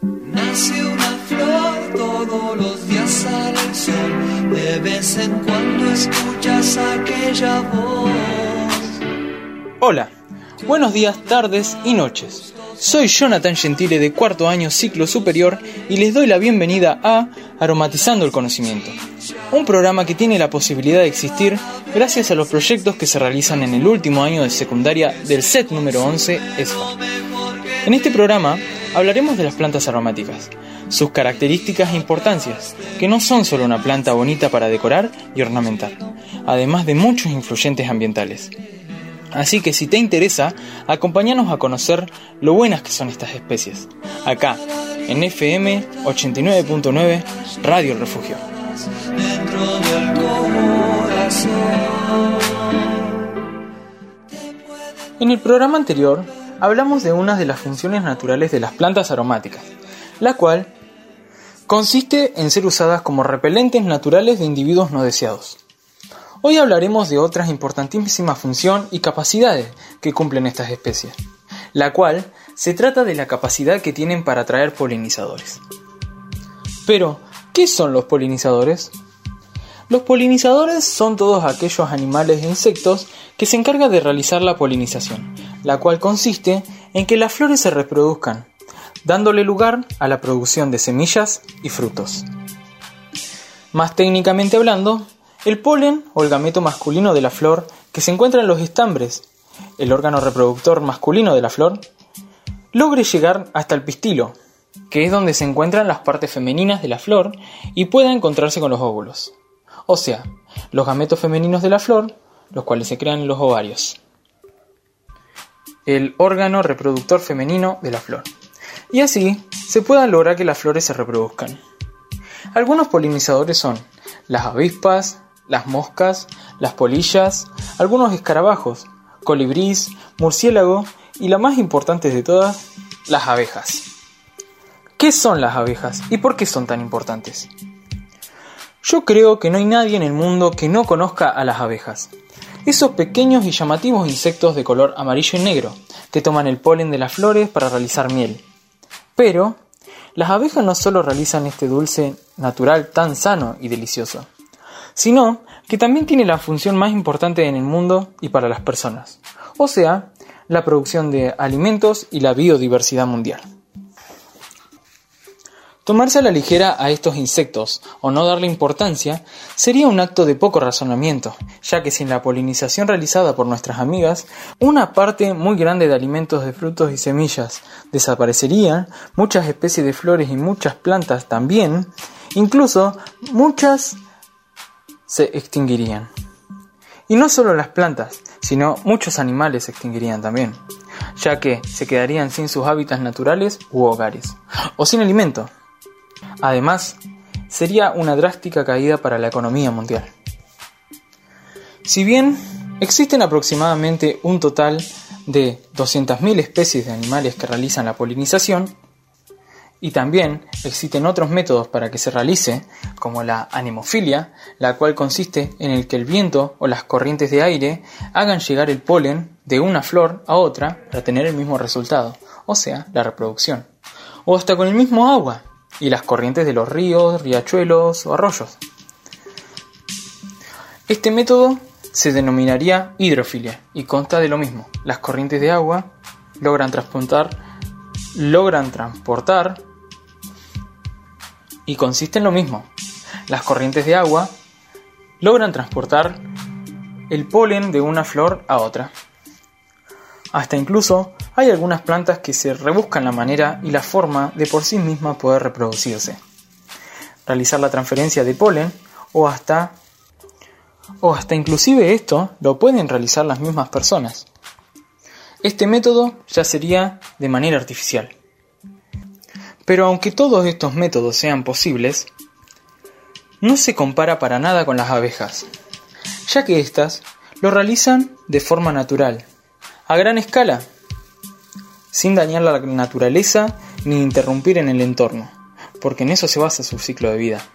Nace una flor, todos los días el sol, de vez en cuando escuchas aquella voz. Hola, buenos días, tardes y noches. Soy Jonathan Gentile de cuarto año ciclo superior y les doy la bienvenida a Aromatizando el Conocimiento, un programa que tiene la posibilidad de existir gracias a los proyectos que se realizan en el último año de secundaria del set número 11 ESFA. En este programa hablaremos de las plantas aromáticas, sus características e importancias, que no son solo una planta bonita para decorar y ornamentar, además de muchos influyentes ambientales. Así que si te interesa, acompáñanos a conocer lo buenas que son estas especies. Acá, en FM 89.9, Radio Refugio. En el programa anterior, hablamos de una de las funciones naturales de las plantas aromáticas, la cual consiste en ser usadas como repelentes naturales de individuos no deseados. Hoy hablaremos de otras importantísimas función y capacidades que cumplen estas especies, la cual se trata de la capacidad que tienen para atraer polinizadores. Pero, ¿qué son los polinizadores? Los polinizadores son todos aquellos animales e insectos que se encargan de realizar la polinización, la cual consiste en que las flores se reproduzcan, dándole lugar a la producción de semillas y frutos. Más técnicamente hablando, el polen o el gameto masculino de la flor que se encuentra en los estambres, el órgano reproductor masculino de la flor, logre llegar hasta el pistilo, que es donde se encuentran las partes femeninas de la flor y pueda encontrarse con los óvulos. O sea, los gametos femeninos de la flor, los cuales se crean en los ovarios. El órgano reproductor femenino de la flor. Y así se pueda lograr que las flores se reproduzcan. Algunos polinizadores son las avispas, las moscas, las polillas, algunos escarabajos, colibrís, murciélago y la más importante de todas, las abejas. ¿Qué son las abejas y por qué son tan importantes? Yo creo que no hay nadie en el mundo que no conozca a las abejas. Esos pequeños y llamativos insectos de color amarillo y negro que toman el polen de las flores para realizar miel. Pero las abejas no solo realizan este dulce natural tan sano y delicioso, sino que también tiene la función más importante en el mundo y para las personas, o sea, la producción de alimentos y la biodiversidad mundial. Tomarse a la ligera a estos insectos o no darle importancia sería un acto de poco razonamiento, ya que sin la polinización realizada por nuestras amigas, una parte muy grande de alimentos de frutos y semillas desaparecerían, muchas especies de flores y muchas plantas también, incluso muchas se extinguirían. Y no solo las plantas, sino muchos animales se extinguirían también, ya que se quedarían sin sus hábitats naturales u hogares, o sin alimento. Además, sería una drástica caída para la economía mundial. Si bien existen aproximadamente un total de 200.000 especies de animales que realizan la polinización, y también existen otros métodos para que se realice, como la anemofilia, la cual consiste en el que el viento o las corrientes de aire hagan llegar el polen de una flor a otra para tener el mismo resultado, o sea, la reproducción. O hasta con el mismo agua y las corrientes de los ríos, riachuelos o arroyos. Este método se denominaría hidrofilia y consta de lo mismo. Las corrientes de agua logran transportar, logran transportar y consiste en lo mismo. Las corrientes de agua logran transportar el polen de una flor a otra. Hasta incluso hay algunas plantas que se rebuscan la manera y la forma de por sí misma poder reproducirse. Realizar la transferencia de polen o hasta o hasta inclusive esto lo pueden realizar las mismas personas. Este método ya sería de manera artificial. Pero aunque todos estos métodos sean posibles, no se compara para nada con las abejas, ya que éstas lo realizan de forma natural, a gran escala, sin dañar la naturaleza ni interrumpir en el entorno, porque en eso se basa su ciclo de vida.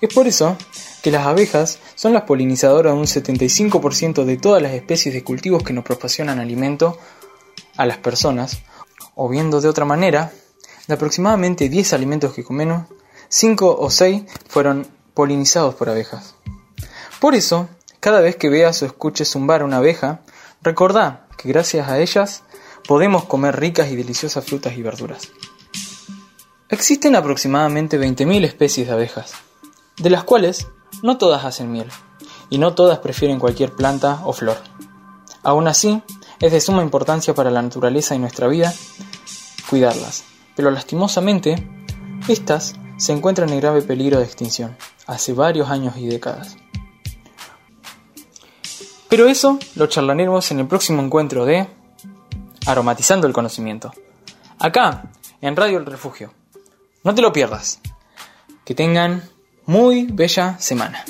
Es por eso que las abejas son las polinizadoras de un 75% de todas las especies de cultivos que nos proporcionan alimento a las personas, o viendo de otra manera, de aproximadamente 10 alimentos que comemos, 5 o 6 fueron polinizados por abejas. Por eso, cada vez que veas o escuches zumbar una abeja, recordá que gracias a ellas podemos comer ricas y deliciosas frutas y verduras. Existen aproximadamente 20.000 especies de abejas, de las cuales no todas hacen miel, y no todas prefieren cualquier planta o flor. Aún así, es de suma importancia para la naturaleza y nuestra vida cuidarlas, pero lastimosamente, estas se encuentran en grave peligro de extinción, hace varios años y décadas. Pero eso lo charlaremos en el próximo encuentro de Aromatizando el Conocimiento. Acá, en Radio El Refugio. No te lo pierdas. Que tengan muy bella semana.